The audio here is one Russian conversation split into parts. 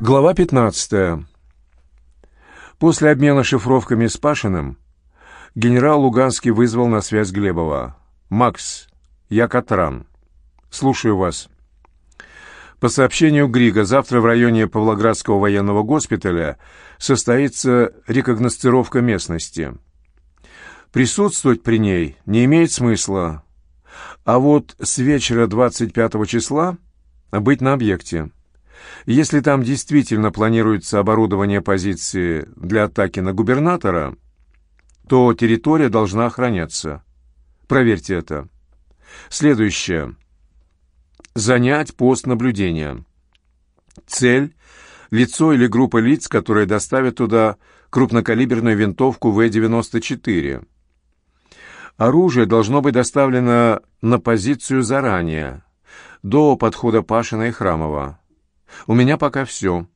Глава 15. После обмена шифровками с Пашиным генерал Луганский вызвал на связь Глебова. «Макс, я Катран. Слушаю вас». По сообщению Грига, завтра в районе Павлоградского военного госпиталя состоится рекогностировка местности. Присутствовать при ней не имеет смысла, а вот с вечера 25 числа быть на объекте. Если там действительно планируется оборудование позиции для атаки на губернатора, то территория должна охраняться. Проверьте это. Следующее. Занять пост наблюдения. Цель – лицо или группа лиц, которые доставят туда крупнокалиберную винтовку В-94. Оружие должно быть доставлено на позицию заранее, до подхода Пашина и Храмова. У меня пока все.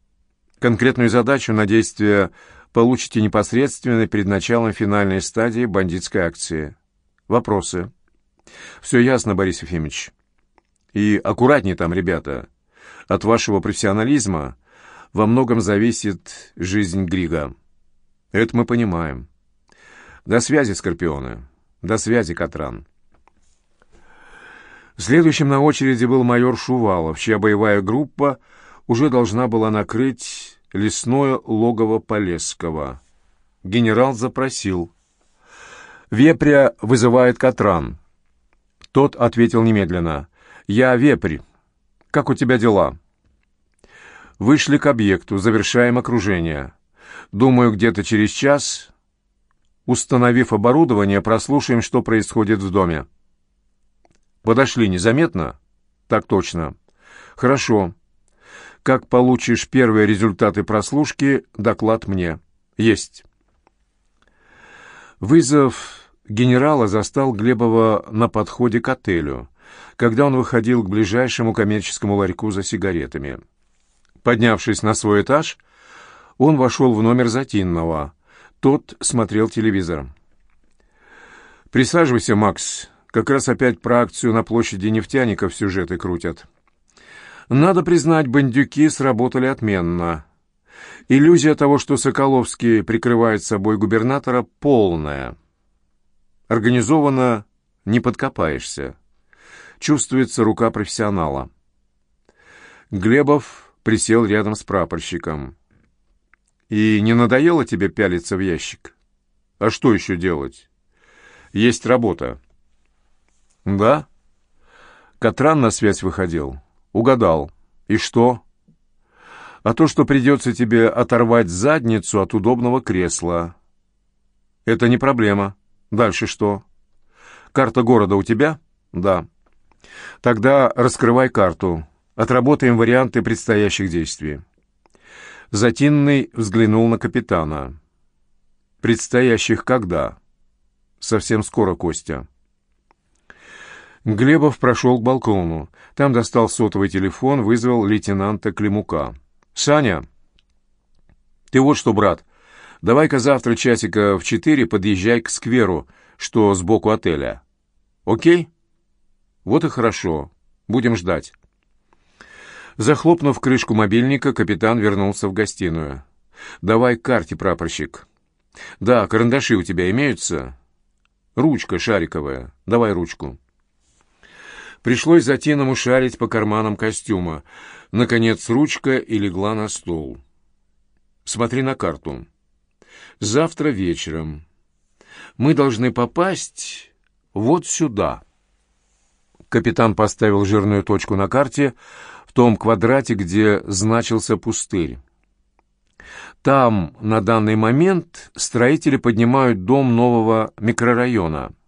Конкретную задачу на действие получите непосредственно перед началом финальной стадии бандитской акции. Вопросы? Все ясно, Борис Ефимович. И аккуратнее там, ребята. От вашего профессионализма во многом зависит жизнь Грига. Это мы понимаем. До связи, Скорпионы. До связи, Катран. Следующим на очереди был майор Шувалов, чья боевая группа уже должна была накрыть лесное логово Полесского. Генерал запросил. «Вепря вызывает Катран». Тот ответил немедленно. «Я Вепрь. Как у тебя дела?» Вышли к объекту, завершаем окружение. Думаю, где-то через час, установив оборудование, прослушаем, что происходит в доме. Подошли незаметно? Так точно. Хорошо. Как получишь первые результаты прослушки, доклад мне. Есть. Вызов генерала застал Глебова на подходе к отелю, когда он выходил к ближайшему коммерческому ларьку за сигаретами. Поднявшись на свой этаж, он вошел в номер Затинного. Тот смотрел телевизор. «Присаживайся, Макс. Как раз опять про акцию на площади нефтяников сюжеты крутят». Надо признать, бандюки сработали отменно. Иллюзия того, что Соколовский прикрывает собой губернатора, полная. Организованно не подкопаешься. Чувствуется рука профессионала. Глебов присел рядом с прапорщиком. «И не надоело тебе пялиться в ящик? А что еще делать? Есть работа». «Да?» Катран на связь выходил. Угадал. И что? А то, что придется тебе оторвать задницу от удобного кресла. Это не проблема. Дальше что? Карта города у тебя? Да. Тогда раскрывай карту. Отработаем варианты предстоящих действий. Затинный взглянул на капитана. «Предстоящих когда?» «Совсем скоро, Костя». Глебов прошел к балкону. Там достал сотовый телефон, вызвал лейтенанта Климука. «Саня, ты вот что, брат, давай-ка завтра часика в четыре подъезжай к скверу, что сбоку отеля. Окей? Вот и хорошо. Будем ждать». Захлопнув крышку мобильника, капитан вернулся в гостиную. «Давай к карте, прапорщик». «Да, карандаши у тебя имеются?» «Ручка шариковая. Давай ручку». Пришлось затиному шарить по карманам костюма. Наконец ручка и легла на стол. «Смотри на карту. Завтра вечером мы должны попасть вот сюда». Капитан поставил жирную точку на карте в том квадрате, где значился пустырь. Там на данный момент строители поднимают дом нового микрорайона –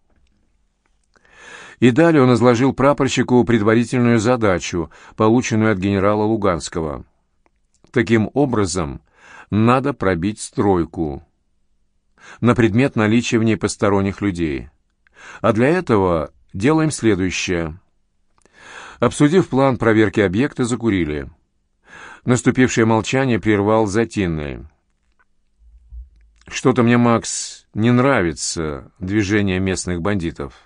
и далее он изложил прапорщику предварительную задачу, полученную от генерала Луганского. Таким образом, надо пробить стройку на предмет наличия в ней посторонних людей. А для этого делаем следующее. Обсудив план проверки объекта, закурили. Наступившее молчание прервал Затинный. «Что-то мне, Макс, не нравится движение местных бандитов».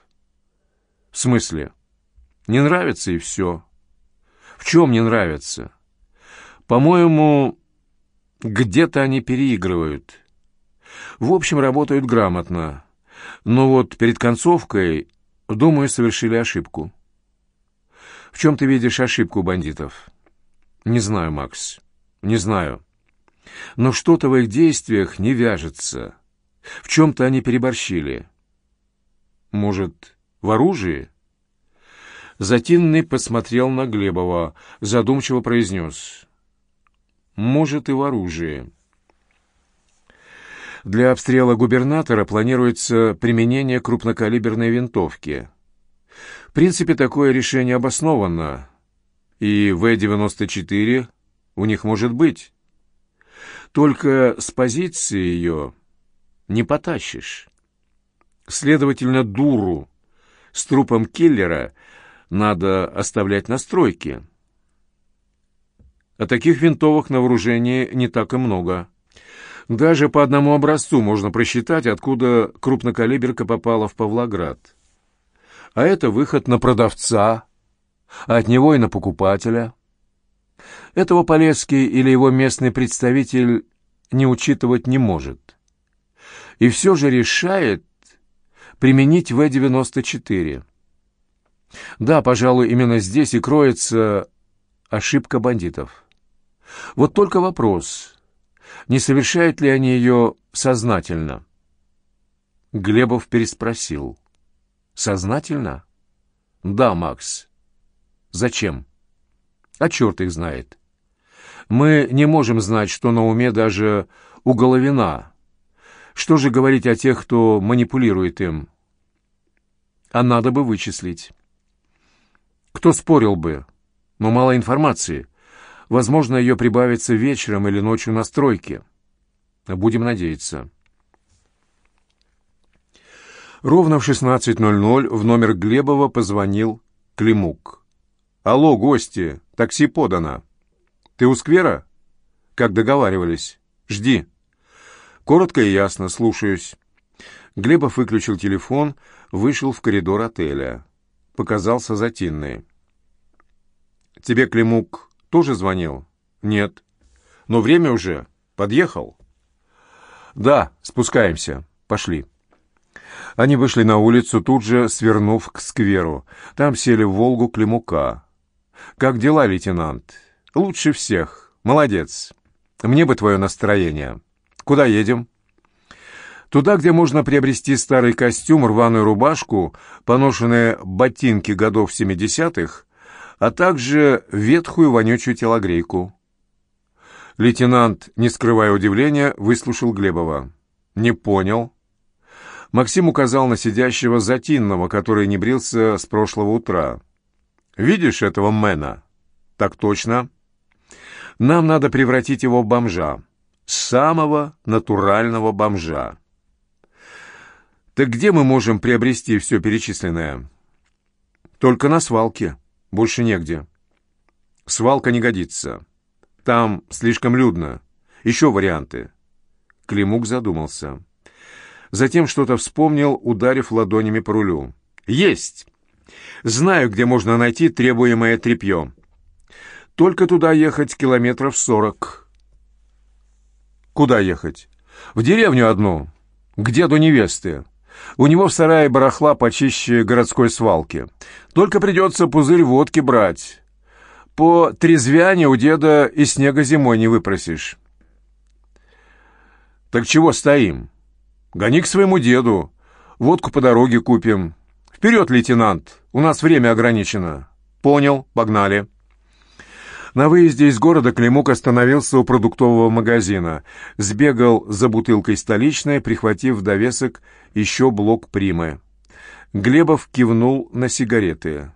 «В смысле?» «Не нравится и все». «В чем не нравится?» По-моему, где-то они переигрывают. В общем, работают грамотно. Но вот перед концовкой, думаю, совершили ошибку. В чем ты видишь ошибку бандитов? Не знаю, Макс. Не знаю. Но что-то в их действиях не вяжется. В чем-то они переборщили. Может, в оружии? Затинный посмотрел на Глебова, задумчиво произнес. Может, и в оружии. Для обстрела губернатора планируется применение крупнокалиберной винтовки. В принципе, такое решение обосновано, и В-94 у них может быть. Только с позиции ее не потащишь. Следовательно, дуру с трупом киллера надо оставлять на стройке. А таких винтовок на вооружении не так и много. Даже по одному образцу можно просчитать, откуда крупнокалиберка попала в Павлоград. А это выход на продавца, а от него и на покупателя. Этого Полецкий или его местный представитель не учитывать не может. И все же решает применить В-94. Да, пожалуй, именно здесь и кроется ошибка бандитов. Вот только вопрос, не совершают ли они ее сознательно? Глебов переспросил. Сознательно? Да, Макс. Зачем? А черт их знает. Мы не можем знать, что на уме даже у Головина. Что же говорить о тех, кто манипулирует им? А надо бы вычислить. Кто спорил бы? Но мало информации. Возможно, ее прибавится вечером или ночью на стройке. Будем надеяться. Ровно в 16.00 в номер Глебова позвонил Климук. «Алло, гости, такси подано. Ты у сквера?» «Как договаривались. Жди». «Коротко и ясно, слушаюсь». Глебов выключил телефон, вышел в коридор отеля. Показался затинный. «Тебе Климук тоже звонил?» «Нет». «Но время уже. Подъехал?» «Да, спускаемся. Пошли». Они вышли на улицу, тут же свернув к скверу. Там сели в «Волгу» Климука. «Как дела, лейтенант?» «Лучше всех. Молодец. Мне бы твое настроение. Куда едем?» Туда, где можно приобрести старый костюм, рваную рубашку, поношенные ботинки годов 70-х, а также ветхую вонючую телогрейку. Лейтенант, не скрывая удивления, выслушал Глебова. «Не понял». Максим указал на сидящего Затинного, который не брился с прошлого утра. «Видишь этого мэна?» «Так точно. Нам надо превратить его в бомжа. Самого натурального бомжа». «Так где мы можем приобрести все перечисленное?» «Только на свалке». Больше негде. Свалка не годится. Там слишком людно. Еще варианты. Климук задумался. Затем что-то вспомнил, ударив ладонями по рулю. «Есть! Знаю, где можно найти требуемое тряпье. Только туда ехать километров сорок». «Куда ехать?» «В деревню одну, к деду невесты. У него в сарае барахла почище городской свалки. Только придется пузырь водки брать. По трезвяне у деда и снега зимой не выпросишь. Так чего стоим? Гони к своему деду. Водку по дороге купим. Вперед, лейтенант, у нас время ограничено. Понял, погнали. На выезде из города Климук остановился у продуктового магазина, сбегал за бутылкой столичной, прихватив в довесок еще блок примы. Глебов кивнул на сигареты.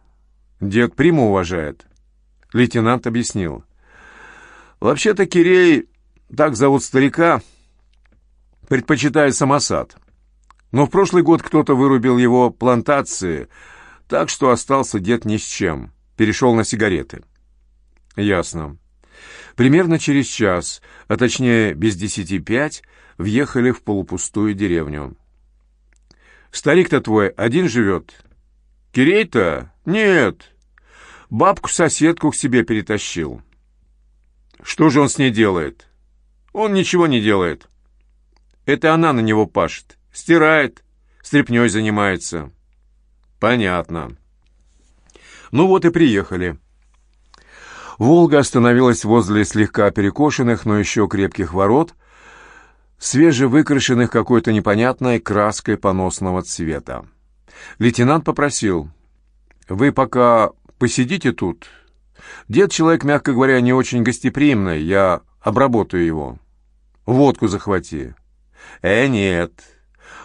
«Дед приму уважает». Лейтенант объяснил. «Вообще-то Кирей, так зовут старика, предпочитает самосад. Но в прошлый год кто-то вырубил его плантации, так что остался дед ни с чем. Перешел на сигареты». «Ясно». Примерно через час, а точнее без десяти пять, въехали в полупустую деревню. «Старик-то твой один живет?» «Кирей-то? Нет. Бабку-соседку к себе перетащил». Что же он с ней делает? Он ничего не делает. Это она на него пашет. Стирает, стряпнёй занимается. Понятно. Ну вот и приехали. «Волга» остановилась возле слегка перекошенных, но еще крепких ворот, свежевыкрашенных какой-то непонятной краской поносного цвета. Лейтенант попросил, «Вы пока посидите тут. Дед человек, мягко говоря, не очень гостеприимный, я обработаю его. Водку захвати». «Э, нет.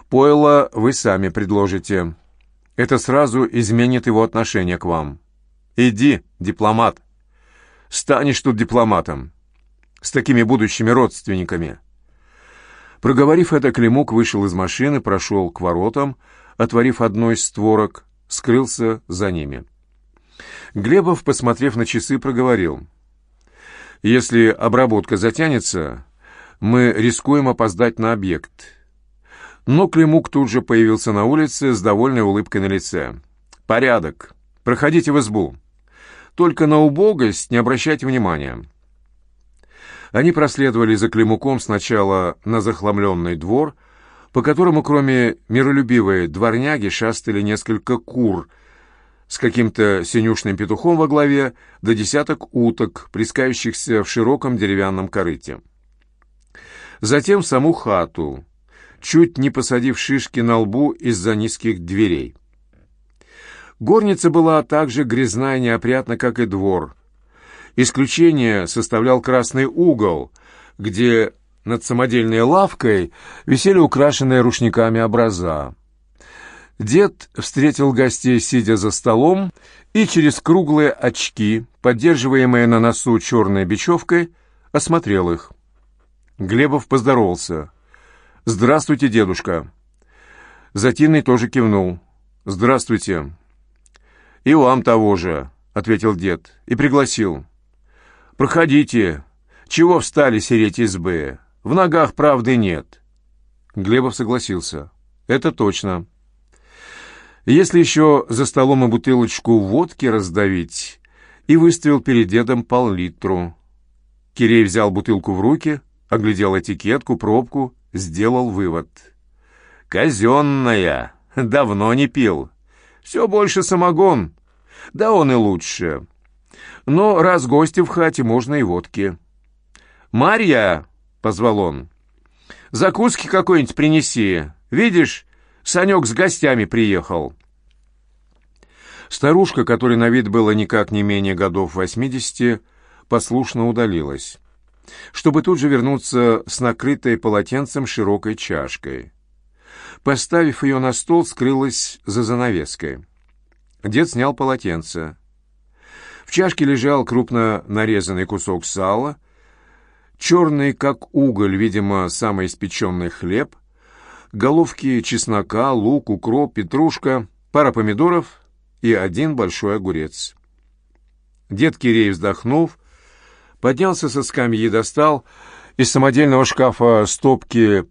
Пойло вы сами предложите. Это сразу изменит его отношение к вам. Иди, дипломат» станешь тут дипломатом с такими будущими родственниками». Проговорив это, Климук вышел из машины, прошел к воротам, отворив одной из створок, скрылся за ними. Глебов, посмотрев на часы, проговорил. «Если обработка затянется, мы рискуем опоздать на объект». Но Климук тут же появился на улице с довольной улыбкой на лице. «Порядок. Проходите в избу». Только на убогость не обращайте внимания. Они проследовали за Климуком сначала на захламленный двор, по которому, кроме миролюбивой дворняги, шастали несколько кур с каким-то синюшным петухом во главе, до десяток уток, прискающихся в широком деревянном корыте. Затем саму хату, чуть не посадив шишки на лбу из-за низких дверей. Горница была так же грязна и неопрятна, как и двор. Исключение составлял красный угол, где над самодельной лавкой висели украшенные рушниками образа. Дед встретил гостей, сидя за столом, и через круглые очки, поддерживаемые на носу черной бечевкой, осмотрел их. Глебов поздоровался. «Здравствуйте, дедушка». Затинный тоже кивнул. «Здравствуйте». «И вам того же», — ответил дед, и пригласил. «Проходите. Чего встали сереть избы? В ногах правды нет». Глебов согласился. «Это точно. Если еще за столом и бутылочку водки раздавить...» И выставил перед дедом пол-литру. Кирей взял бутылку в руки, оглядел этикетку, пробку, сделал вывод. «Казенная. Давно не пил. Все больше самогон. Да он и лучше. Но раз гости в хате, можно и водки. «Марья!» — позвал он. «Закуски какой-нибудь принеси. Видишь, Санек с гостями приехал». Старушка, которой на вид было никак не менее годов восьмидесяти, послушно удалилась, чтобы тут же вернуться с накрытой полотенцем широкой чашкой. Поставив ее на стол, скрылась за занавеской. Дед снял полотенце. В чашке лежал крупно нарезанный кусок сала, черный, как уголь, видимо, самый испеченный хлеб, головки чеснока, лук, укроп, петрушка, пара помидоров и один большой огурец. Дед Кирей, вздохнув, поднялся со скамьи и достал из самодельного шкафа стопки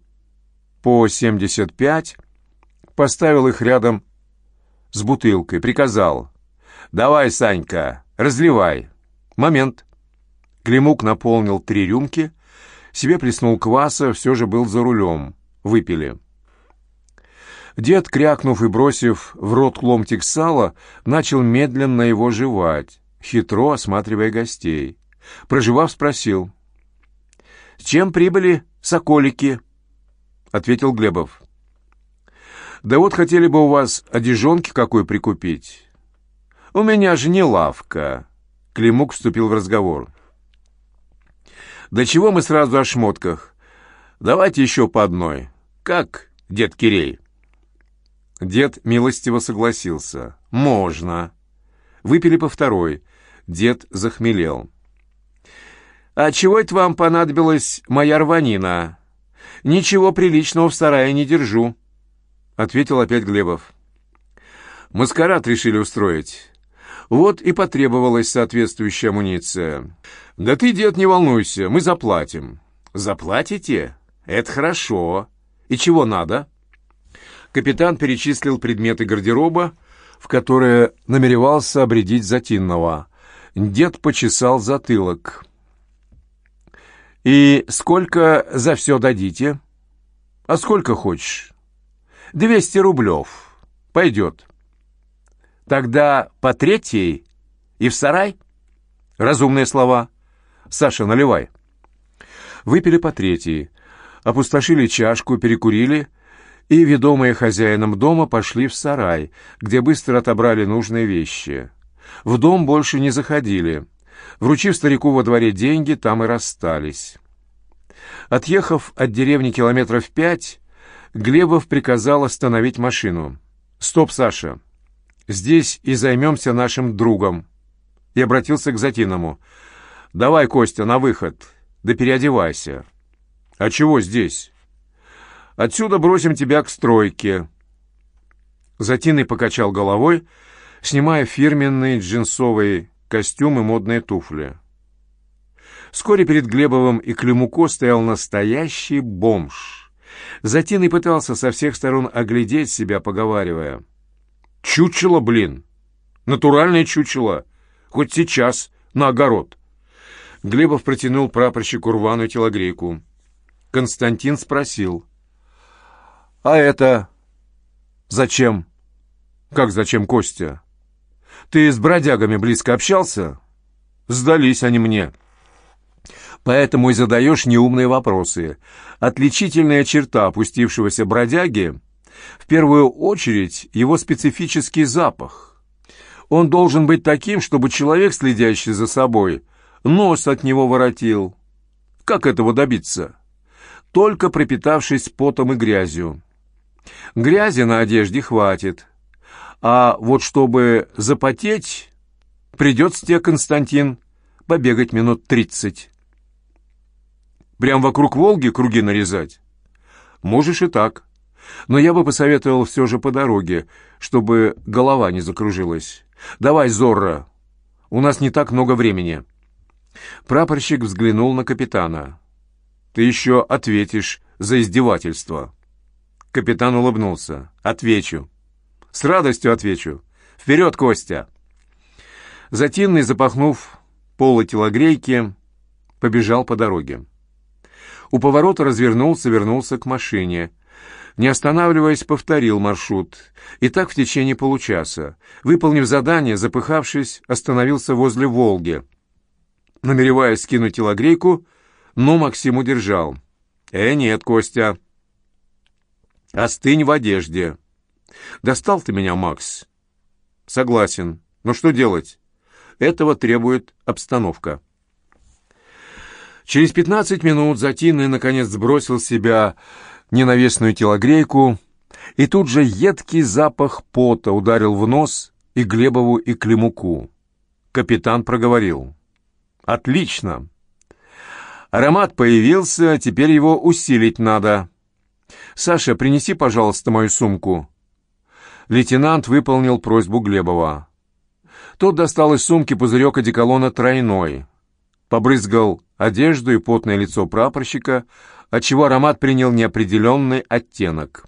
по 75, поставил их рядом с бутылкой, приказал. «Давай, Санька, разливай». Момент. Климук наполнил три рюмки, себе плеснул кваса, все же был за рулем. Выпили. Дед, крякнув и бросив в рот ломтик сала, начал медленно его жевать, хитро осматривая гостей. Проживав, спросил. «С чем прибыли соколики?» — ответил Глебов. Да вот хотели бы у вас одежонки какой прикупить. У меня же не лавка. Климук вступил в разговор. Да чего мы сразу о шмотках? Давайте еще по одной. Как, дед Кирей? Дед милостиво согласился. Можно. Выпили по второй. Дед захмелел. «А чего это вам понадобилась моя рванина? Ничего приличного в сарае не держу» ответил опять Глебов. Маскарад решили устроить. Вот и потребовалась соответствующая амуниция. Да ты, дед, не волнуйся, мы заплатим. Заплатите? Это хорошо. И чего надо? Капитан перечислил предметы гардероба, в которые намеревался обредить Затинного. Дед почесал затылок. «И сколько за все дадите?» «А сколько хочешь?» «Двести рублев. Пойдет». «Тогда по третьей и в сарай?» «Разумные слова. Саша, наливай». Выпили по третьей, опустошили чашку, перекурили и, ведомые хозяином дома, пошли в сарай, где быстро отобрали нужные вещи. В дом больше не заходили. Вручив старику во дворе деньги, там и расстались. Отъехав от деревни километров пять, Глебов приказал остановить машину. «Стоп, Саша! Здесь и займемся нашим другом!» И обратился к Затиному. «Давай, Костя, на выход, да переодевайся». «А чего здесь?» «Отсюда бросим тебя к стройке». Затиный покачал головой, снимая фирменный джинсовый костюм и модные туфли. Вскоре перед Глебовым и Климуко стоял настоящий бомж. Затиный пытался со всех сторон оглядеть себя, поговаривая. «Чучело, блин! Натуральное чучело! Хоть сейчас, на огород!» Глебов протянул прапорщику рваную телогрейку. Константин спросил. «А это зачем?» «Как зачем, Костя?» «Ты с бродягами близко общался?» «Сдались они мне». Поэтому и задаешь неумные вопросы. Отличительная черта опустившегося бродяги — в первую очередь его специфический запах. Он должен быть таким, чтобы человек, следящий за собой, нос от него воротил. Как этого добиться? Только пропитавшись потом и грязью. Грязи на одежде хватит. А вот чтобы запотеть, придется тебе, Константин, побегать минут тридцать. Прям вокруг Волги круги нарезать? Можешь и так. Но я бы посоветовал все же по дороге, чтобы голова не закружилась. Давай, Зорро, у нас не так много времени. Прапорщик взглянул на капитана. Ты еще ответишь за издевательство. Капитан улыбнулся. Отвечу. С радостью отвечу. Вперед, Костя! Затинный, запахнув полы телогрейки, побежал по дороге. У поворота развернулся, вернулся к машине. Не останавливаясь, повторил маршрут. И так в течение получаса. Выполнив задание, запыхавшись, остановился возле «Волги». Намереваясь скинуть телогрейку, но Максим удержал. «Э, нет, Костя. Остынь в одежде. Достал ты меня, Макс?» «Согласен. Но что делать? Этого требует обстановка». Через пятнадцать минут Затинный наконец сбросил с себя ненавистную телогрейку, и тут же едкий запах пота ударил в нос и Глебову, и Климуку. Капитан проговорил. «Отлично! Аромат появился, теперь его усилить надо. Саша, принеси, пожалуйста, мою сумку». Лейтенант выполнил просьбу Глебова. Тот достал из сумки пузырек одеколона тройной — побрызгал одежду и потное лицо прапорщика, отчего аромат принял неопределенный оттенок.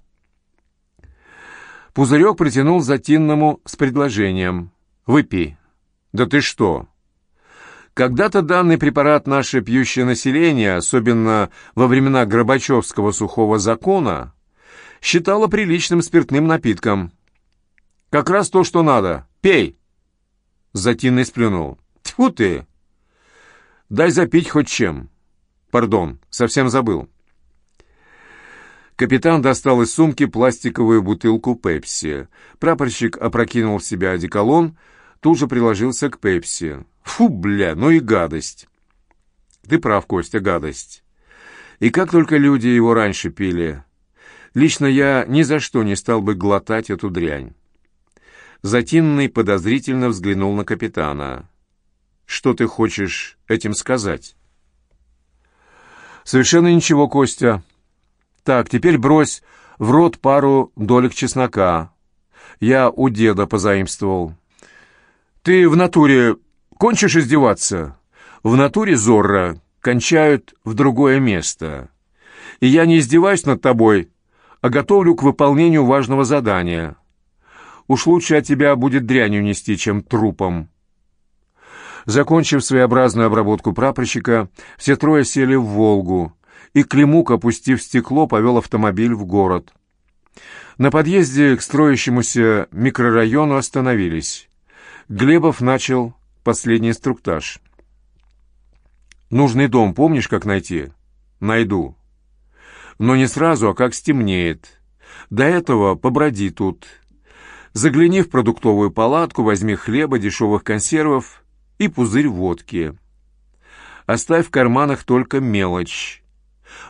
Пузырек протянул Затинному с предложением. «Выпей». «Да ты что?» Когда-то данный препарат наше пьющее население, особенно во времена Горбачевского сухого закона, считало приличным спиртным напитком. «Как раз то, что надо. Пей!» Затинный сплюнул. «Тьфу ты! Дай запить хоть чем. Пардон, совсем забыл. Капитан достал из сумки пластиковую бутылку пепси. Прапорщик опрокинул в себя одеколон, тут же приложился к пепси. Фу, бля, ну и гадость. Ты прав, Костя, гадость. И как только люди его раньше пили. Лично я ни за что не стал бы глотать эту дрянь. Затинный подозрительно взглянул на капитана. Что ты хочешь этим сказать? Совершенно ничего, Костя. Так, теперь брось в рот пару долек чеснока. Я у деда позаимствовал. Ты в натуре кончишь издеваться? В натуре Зорро кончают в другое место. И я не издеваюсь над тобой, а готовлю к выполнению важного задания. Уж лучше от тебя будет дрянью нести, чем трупом. Закончив своеобразную обработку прапорщика, все трое сели в «Волгу», и Климук, опустив стекло, повел автомобиль в город. На подъезде к строящемуся микрорайону остановились. Глебов начал последний инструктаж. «Нужный дом помнишь, как найти?» «Найду. Но не сразу, а как стемнеет. До этого поброди тут. Загляни в продуктовую палатку, возьми хлеба, дешевых консервов и пузырь водки. Оставь в карманах только мелочь.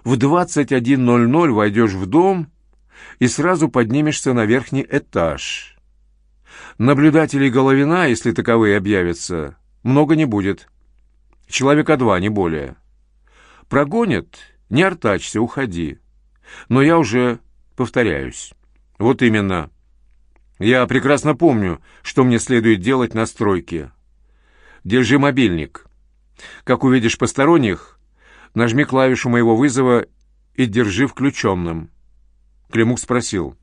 В 21.00 войдешь в дом и сразу поднимешься на верхний этаж. Наблюдателей Головина, если таковые объявятся, много не будет. Человека два, не более. Прогонят, не артачься, уходи. Но я уже повторяюсь. Вот именно. Я прекрасно помню, что мне следует делать на стройке. Держи мобильник. Как увидишь посторонних, нажми клавишу моего вызова и держи включенным. Климук спросил.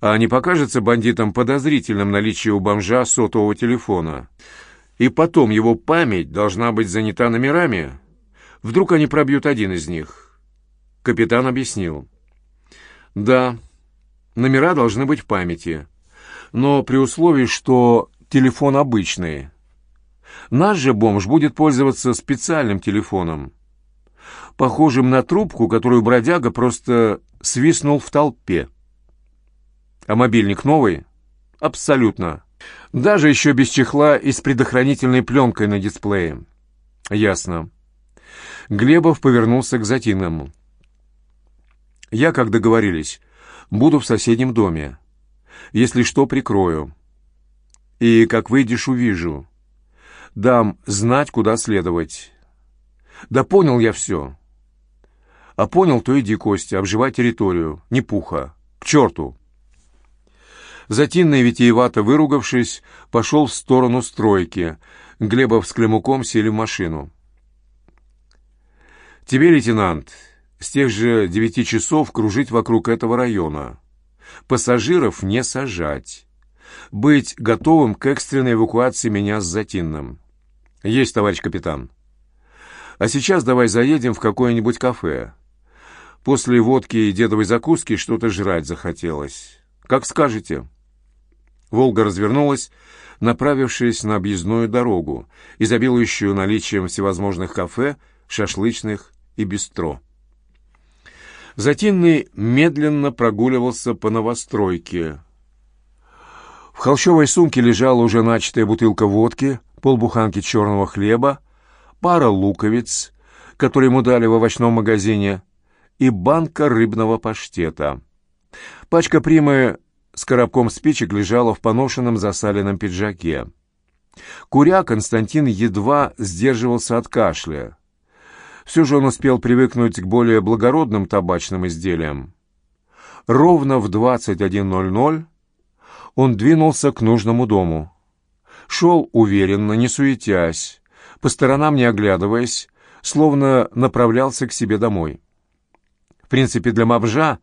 А не покажется бандитам подозрительным наличие у бомжа сотового телефона? И потом его память должна быть занята номерами. Вдруг они пробьют один из них. Капитан объяснил. Да, Номера должны быть в памяти, но при условии, что телефон обычный. Наш же бомж будет пользоваться специальным телефоном, похожим на трубку, которую бродяга просто свистнул в толпе. А мобильник новый? Абсолютно. Даже еще без чехла и с предохранительной пленкой на дисплее. Ясно. Глебов повернулся к Затиному. Я, как договорились, Буду в соседнем доме. Если что, прикрою. И как выйдешь, увижу. Дам знать, куда следовать. Да понял я все. А понял, то иди, Костя, обживай территорию. Не пуха. К черту. Затинный, витиевато выругавшись, пошел в сторону стройки. Глебов с Климуком сели в машину. «Тебе, лейтенант, с тех же девяти часов кружить вокруг этого района. Пассажиров не сажать. Быть готовым к экстренной эвакуации меня с Затинным. Есть, товарищ капитан. А сейчас давай заедем в какое-нибудь кафе. После водки и дедовой закуски что-то жрать захотелось. Как скажете. Волга развернулась, направившись на объездную дорогу, изобилующую наличием всевозможных кафе, шашлычных и бистро. Затинный медленно прогуливался по новостройке. В холщовой сумке лежала уже начатая бутылка водки, полбуханки черного хлеба, пара луковиц, которые ему дали в овощном магазине, и банка рыбного паштета. Пачка примы с коробком спичек лежала в поношенном засаленном пиджаке. Куря Константин едва сдерживался от кашля. Все же он успел привыкнуть к более благородным табачным изделиям. Ровно в 21.00 он двинулся к нужному дому. Шел уверенно, не суетясь, по сторонам не оглядываясь, словно направлялся к себе домой. В принципе, для мобжа,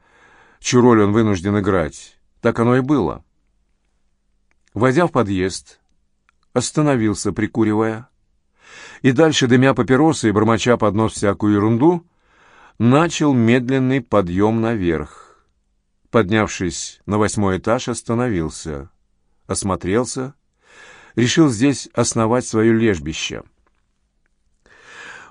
чью роль он вынужден играть, так оно и было. Войдя в подъезд, остановился, прикуривая, и дальше, дымя папиросы и бормоча под нос всякую ерунду, начал медленный подъем наверх. Поднявшись на восьмой этаж, остановился, осмотрелся, решил здесь основать свое лежбище.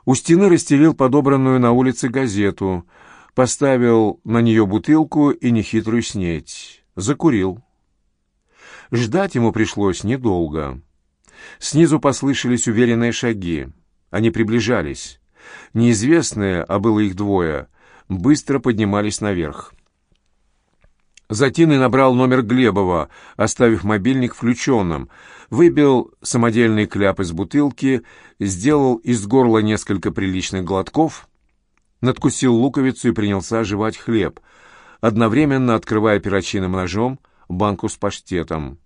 У стены расстелил подобранную на улице газету, поставил на нее бутылку и нехитрую снеть, закурил. Ждать ему пришлось недолго. Снизу послышались уверенные шаги. Они приближались. Неизвестные, а было их двое, быстро поднимались наверх. Затины набрал номер Глебова, оставив мобильник включенным, выбил самодельный кляп из бутылки, сделал из горла несколько приличных глотков, надкусил луковицу и принялся жевать хлеб, одновременно открывая перочинным ножом банку с паштетом.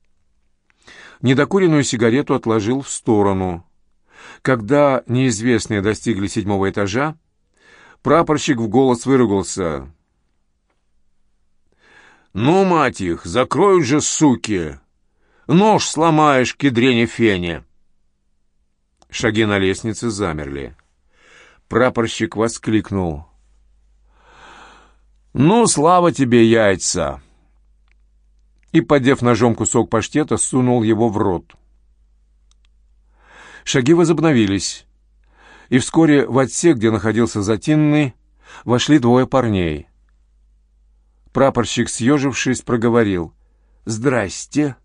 Недокуренную сигарету отложил в сторону. Когда неизвестные достигли седьмого этажа, прапорщик в голос выругался. «Ну, мать их, закроют же, суки! Нож сломаешь, кедрене фене!» Шаги на лестнице замерли. Прапорщик воскликнул. «Ну, слава тебе, яйца!» И, подев ножом кусок паштета, сунул его в рот. Шаги возобновились, и вскоре в отсек, где находился Затинный, вошли двое парней. Прапорщик, съежившись, проговорил «Здрасте».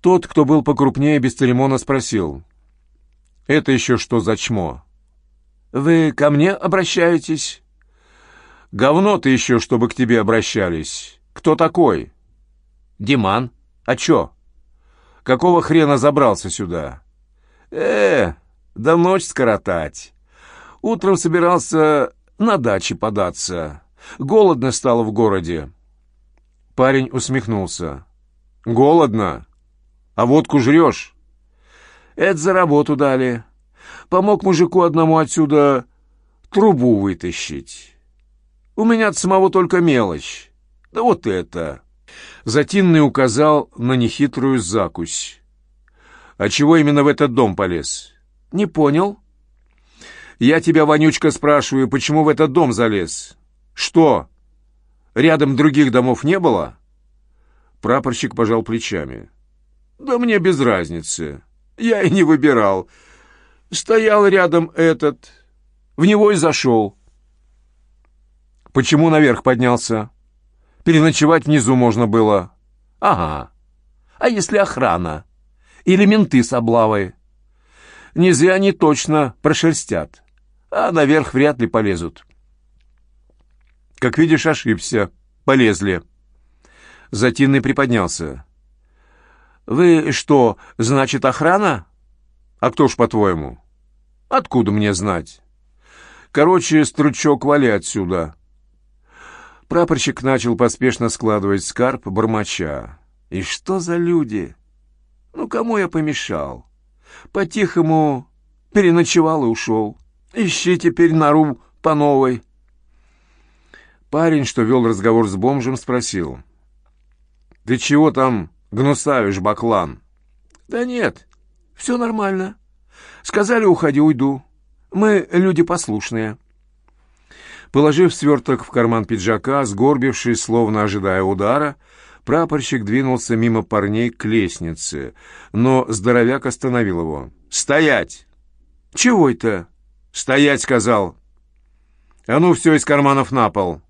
Тот, кто был покрупнее, без церемона спросил «Это еще что за чмо?» «Вы ко мне обращаетесь?» «Говно ты еще, чтобы к тебе обращались. Кто такой?» «Диман. А чё? Какого хрена забрался сюда?» «Э, да ночь скоротать. Утром собирался на даче податься. Голодно стало в городе». Парень усмехнулся. «Голодно? А водку жрешь?» «Это за работу дали. Помог мужику одному отсюда трубу вытащить. У меня от самого только мелочь. Да вот это!» Затинный указал на нехитрую закусь. «А чего именно в этот дом полез?» «Не понял». «Я тебя, Вонючка, спрашиваю, почему в этот дом залез?» «Что? Рядом других домов не было?» Прапорщик пожал плечами. «Да мне без разницы. Я и не выбирал. Стоял рядом этот. В него и зашел». «Почему наверх поднялся?» «Переночевать внизу можно было». «Ага. А если охрана?» или менты с облавой. Не зря они точно прошерстят, а наверх вряд ли полезут. Как видишь, ошибся. Полезли. Затинный приподнялся. «Вы что, значит, охрана?» «А кто ж, по-твоему?» «Откуда мне знать?» «Короче, стручок, вали отсюда». Прапорщик начал поспешно складывать скарб бормоча. «И что за люди?» Ну, кому я помешал? По-тихому переночевал и ушел. Ищи теперь нору по новой. Парень, что вел разговор с бомжем, спросил. «Ты чего там гнусавишь, баклан?» «Да нет, все нормально. Сказали, уходи, уйду. Мы люди послушные». Положив сверток в карман пиджака, сгорбившись, словно ожидая удара, Прапорщик двинулся мимо парней к лестнице, но здоровяк остановил его. «Стоять!» «Чего это?» «Стоять!» — сказал. «А ну, все из карманов на пол!»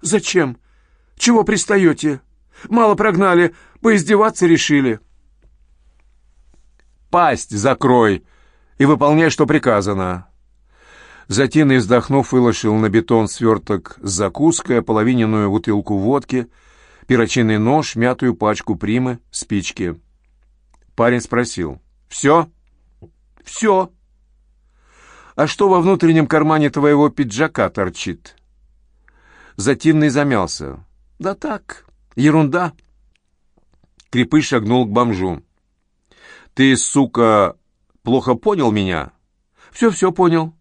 «Зачем? Чего пристаете? Мало прогнали, поиздеваться решили!» «Пасть закрой и выполняй, что приказано!» Затин, вздохнув, выложил на бетон сверток с закуской, половиненную бутылку водки — перочинный нож, мятую пачку примы, спички. Парень спросил. «Все?» «Все». «А что во внутреннем кармане твоего пиджака торчит?» Затинный замялся. «Да так, ерунда». Крепыш шагнул к бомжу. «Ты, сука, плохо понял меня?» «Все-все понял.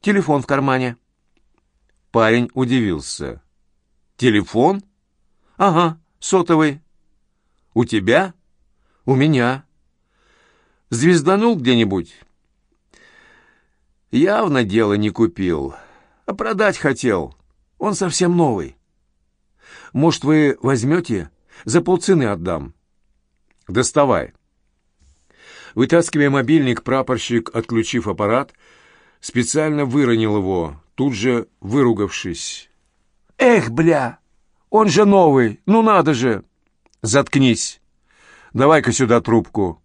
Телефон в кармане». Парень удивился. «Телефон?» «Ага, сотовый». «У тебя?» «У меня». «Звезданул где-нибудь?» «Явно дело не купил, а продать хотел. Он совсем новый. Может, вы возьмете? За полцены отдам». «Доставай». Вытаскивая мобильник, прапорщик, отключив аппарат, специально выронил его, тут же выругавшись. «Эх, бля!» Он же новый, ну надо же!» «Заткнись! Давай-ка сюда трубку!»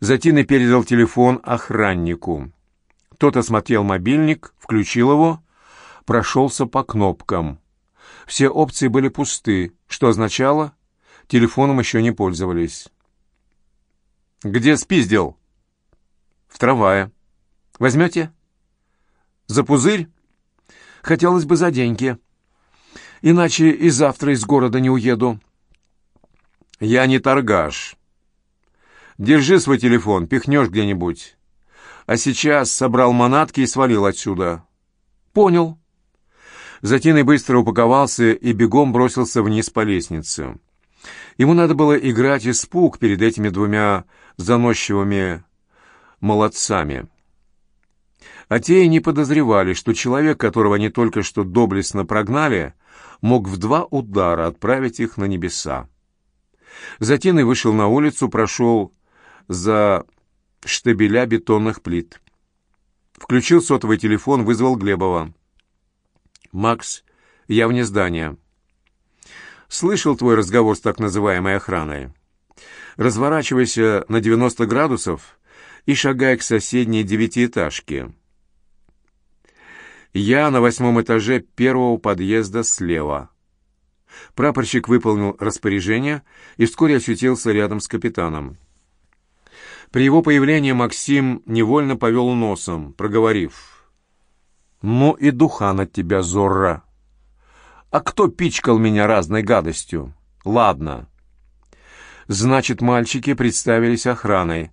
Затина передал телефон охраннику. Тот осмотрел мобильник, включил его, прошелся по кнопкам. Все опции были пусты, что означало, телефоном еще не пользовались. «Где спиздил?» «В трамвае. Возьмете?» «За пузырь?» «Хотелось бы за деньги» иначе и завтра из города не уеду». «Я не торгаш. Держи свой телефон, пихнешь где-нибудь. А сейчас собрал манатки и свалил отсюда». «Понял». Затиной быстро упаковался и бегом бросился вниз по лестнице. Ему надо было играть испуг перед этими двумя заносчивыми молодцами. А те и не подозревали, что человек, которого они только что доблестно прогнали, мог в два удара отправить их на небеса. И вышел на улицу, прошел за штабеля бетонных плит. Включил сотовый телефон, вызвал Глебова. «Макс, я вне здания». «Слышал твой разговор с так называемой охраной. Разворачивайся на 90 градусов и шагай к соседней девятиэтажке. Я на восьмом этаже первого подъезда слева». Прапорщик выполнил распоряжение и вскоре очутился рядом с капитаном. При его появлении Максим невольно повел носом, проговорив. «Ну и духан от тебя, Зорро! А кто пичкал меня разной гадостью? Ладно. Значит, мальчики представились охраной,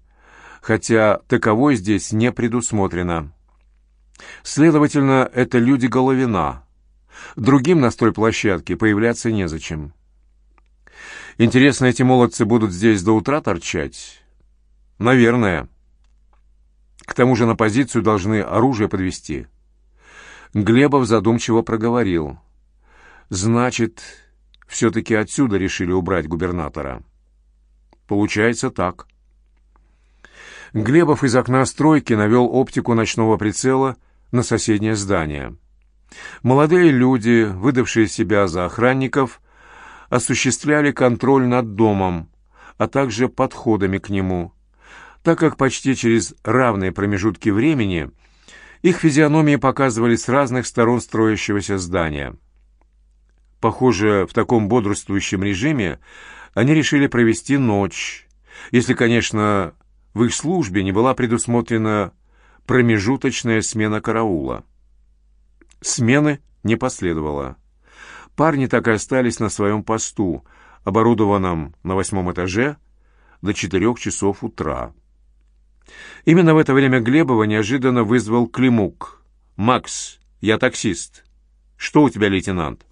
хотя таковой здесь не предусмотрено. Следовательно, это люди Головина. Другим на стройплощадке появляться незачем. Интересно, эти молодцы будут здесь до утра торчать?» Наверное. К тому же на позицию должны оружие подвести. Глебов задумчиво проговорил. Значит, все-таки отсюда решили убрать губернатора. Получается так. Глебов из окна стройки навел оптику ночного прицела на соседнее здание. Молодые люди, выдавшие себя за охранников, осуществляли контроль над домом, а также подходами к нему, так как почти через равные промежутки времени их физиономии показывали с разных сторон строящегося здания. Похоже, в таком бодрствующем режиме они решили провести ночь, если, конечно, в их службе не была предусмотрена промежуточная смена караула. Смены не последовало. Парни так и остались на своем посту, оборудованном на восьмом этаже, до четырех часов утра. Именно в это время Глебова неожиданно вызвал Климук. «Макс, я таксист. Что у тебя, лейтенант?»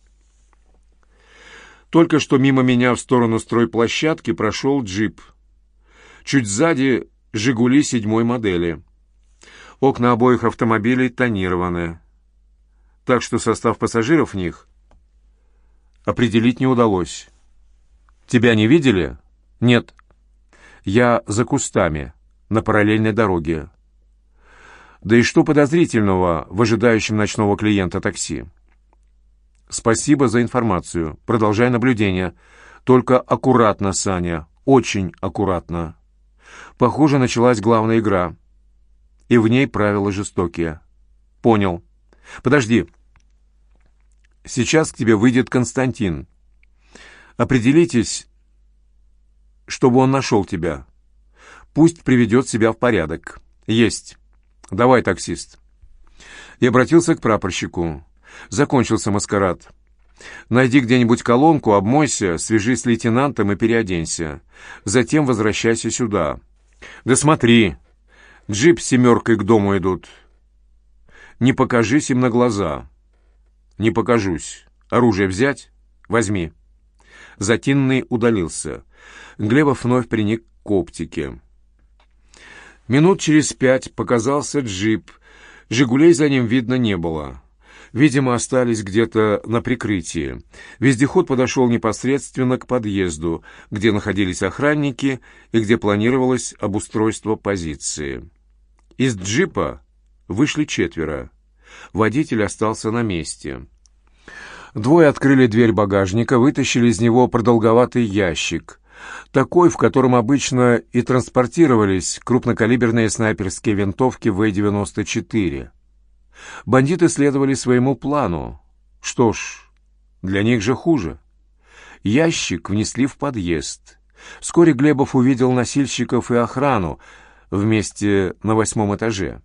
Только что мимо меня в сторону стройплощадки прошел джип. Чуть сзади «Жигули» седьмой модели. Окна обоих автомобилей тонированы. Так что состав пассажиров в них определить не удалось. «Тебя не видели?» «Нет. Я за кустами» на параллельной дороге. Да и что подозрительного в ожидающем ночного клиента такси? Спасибо за информацию. Продолжай наблюдение. Только аккуратно, Саня. Очень аккуратно. Похоже, началась главная игра. И в ней правила жестокие. Понял. Подожди. Сейчас к тебе выйдет Константин. Определитесь, чтобы он нашел тебя. Пусть приведет себя в порядок. Есть. Давай, таксист. И обратился к прапорщику. Закончился маскарад. Найди где-нибудь колонку, обмойся, свяжись с лейтенантом и переоденься. Затем возвращайся сюда. Да смотри, джип с семеркой к дому идут. Не покажись им на глаза. Не покажусь. Оружие взять? Возьми. Затинный удалился. Глебов вновь приник к оптике. Минут через пять показался джип. «Жигулей» за ним видно не было. Видимо, остались где-то на прикрытии. Вездеход подошел непосредственно к подъезду, где находились охранники и где планировалось обустройство позиции. Из джипа вышли четверо. Водитель остался на месте. Двое открыли дверь багажника, вытащили из него продолговатый ящик такой, в котором обычно и транспортировались крупнокалиберные снайперские винтовки В-94. Бандиты следовали своему плану. Что ж, для них же хуже. Ящик внесли в подъезд. Вскоре Глебов увидел носильщиков и охрану вместе на восьмом этаже.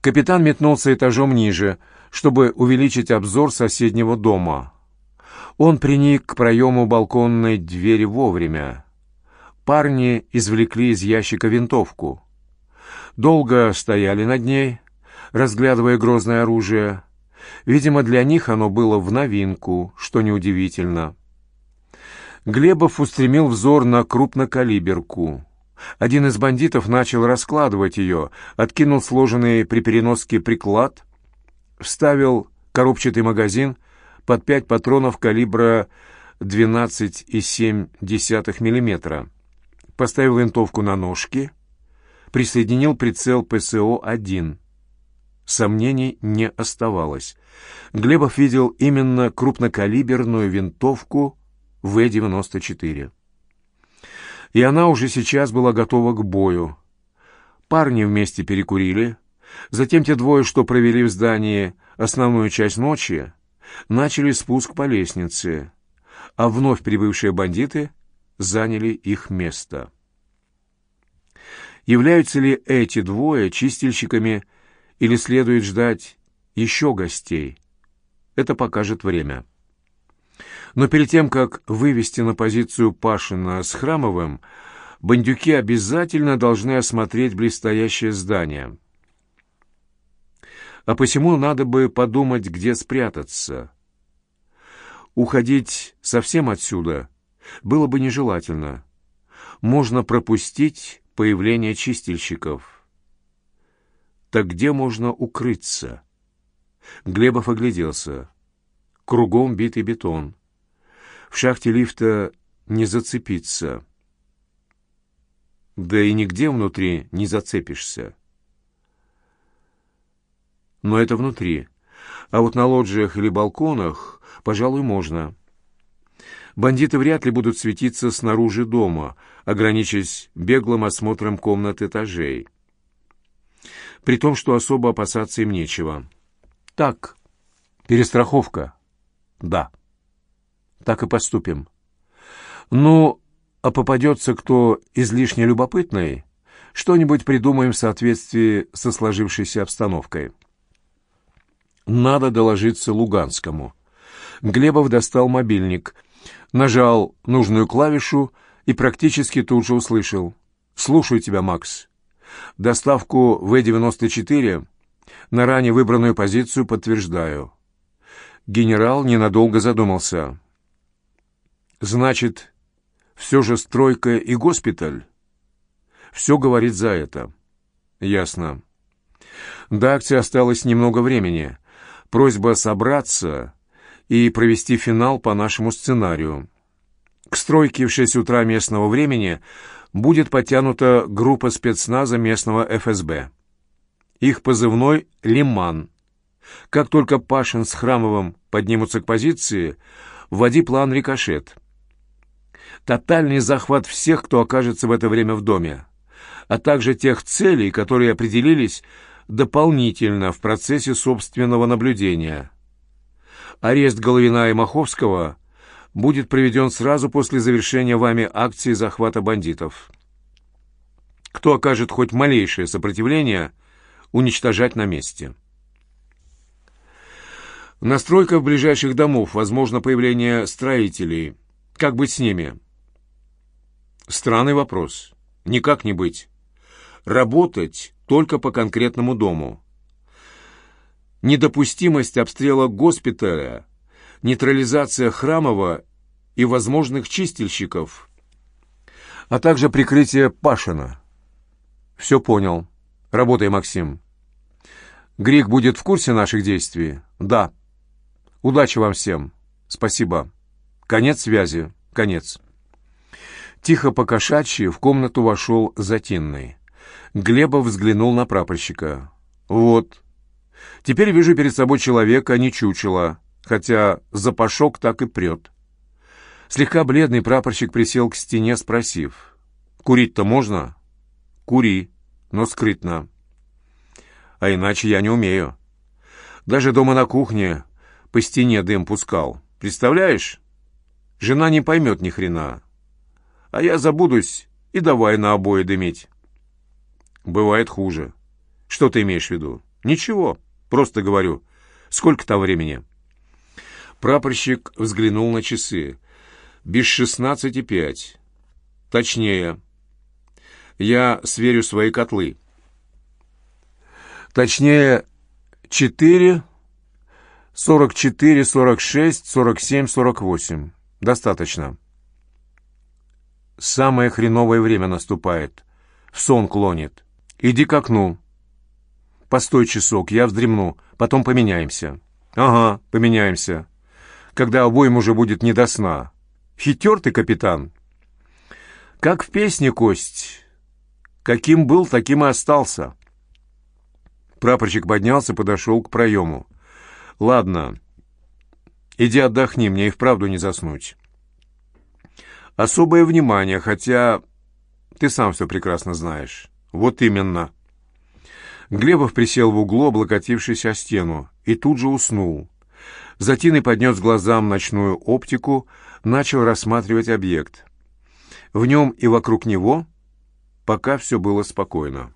Капитан метнулся этажом ниже, чтобы увеличить обзор соседнего дома — он приник к проему балконной двери вовремя. Парни извлекли из ящика винтовку. Долго стояли над ней, разглядывая грозное оружие. Видимо, для них оно было в новинку, что неудивительно. Глебов устремил взор на крупнокалиберку. Один из бандитов начал раскладывать ее, откинул сложенный при переноске приклад, вставил коробчатый магазин под пять патронов калибра 12,7 мм, поставил винтовку на ножки, присоединил прицел ПСО-1. Сомнений не оставалось. Глебов видел именно крупнокалиберную винтовку В-94. И она уже сейчас была готова к бою. Парни вместе перекурили. Затем те двое, что провели в здании основную часть ночи, начали спуск по лестнице, а вновь прибывшие бандиты заняли их место. Являются ли эти двое чистильщиками или следует ждать еще гостей? Это покажет время. Но перед тем, как вывести на позицию Пашина с Храмовым, бандюки обязательно должны осмотреть блестящее здание. А посему надо бы подумать, где спрятаться. Уходить совсем отсюда было бы нежелательно. Можно пропустить появление чистильщиков. Так где можно укрыться? Глебов огляделся. Кругом битый бетон. В шахте лифта не зацепиться. Да и нигде внутри не зацепишься. Но это внутри. А вот на лоджиях или балконах, пожалуй, можно. Бандиты вряд ли будут светиться снаружи дома, ограничившись беглым осмотром комнат этажей. При том, что особо опасаться им нечего. Так, перестраховка. Да. Так и поступим. Ну, а попадется кто излишне любопытный, что-нибудь придумаем в соответствии со сложившейся обстановкой. Надо доложиться Луганскому. Глебов достал мобильник, нажал нужную клавишу и практически тут же услышал. «Слушаю тебя, Макс. Доставку В-94 на ранее выбранную позицию подтверждаю». Генерал ненадолго задумался. «Значит, все же стройка и госпиталь?» «Все говорит за это». «Ясно. До акции осталось немного времени. Просьба собраться и провести финал по нашему сценарию. К стройке в 6 утра местного времени будет подтянута группа спецназа местного ФСБ. Их позывной «Лиман». Как только Пашин с Храмовым поднимутся к позиции, вводи план «Рикошет». Тотальный захват всех, кто окажется в это время в доме, а также тех целей, которые определились дополнительно в процессе собственного наблюдения. Арест Головина и Маховского будет проведен сразу после завершения вами акции захвата бандитов. Кто окажет хоть малейшее сопротивление, уничтожать на месте. Настройка в ближайших домов, возможно появление строителей. Как быть с ними? Странный вопрос. Никак не быть. Работать только по конкретному дому. Недопустимость обстрела госпиталя, нейтрализация Храмова и возможных чистильщиков, а также прикрытие Пашина. Все понял. Работай, Максим. Грик будет в курсе наших действий? Да. Удачи вам всем. Спасибо. Конец связи. Конец. Тихо покошачьи в комнату вошел Затинный. Глебов взглянул на прапорщика. «Вот. Теперь вижу перед собой человека, а не чучело, хотя запашок так и прет». Слегка бледный прапорщик присел к стене, спросив. «Курить-то можно?» «Кури, но скрытно». «А иначе я не умею. Даже дома на кухне по стене дым пускал. Представляешь? Жена не поймет ни хрена. А я забудусь и давай на обои дымить». Бывает хуже. Что ты имеешь в виду? Ничего, просто говорю. Сколько там времени? Прапорщик взглянул на часы. Без шестнадцати пять. Точнее. Я сверю свои котлы. Точнее, четыре, сорок четыре, сорок шесть, сорок семь, сорок восемь. Достаточно. Самое хреновое время наступает — в сон клонит. Иди к окну. Постой часок, я вздремну, потом поменяемся. Ага, поменяемся. Когда обоим уже будет не до сна. Хитер ты, капитан. Как в песне, Кость. Каким был, таким и остался. Прапорщик поднялся, подошел к проему. «Ладно, иди отдохни, мне и вправду не заснуть». «Особое внимание, хотя ты сам все прекрасно знаешь». «Вот именно». Глебов присел в углу, облокотившись о стену, и тут же уснул. Затин поднес глазам ночную оптику, начал рассматривать объект. В нем и вокруг него пока все было спокойно.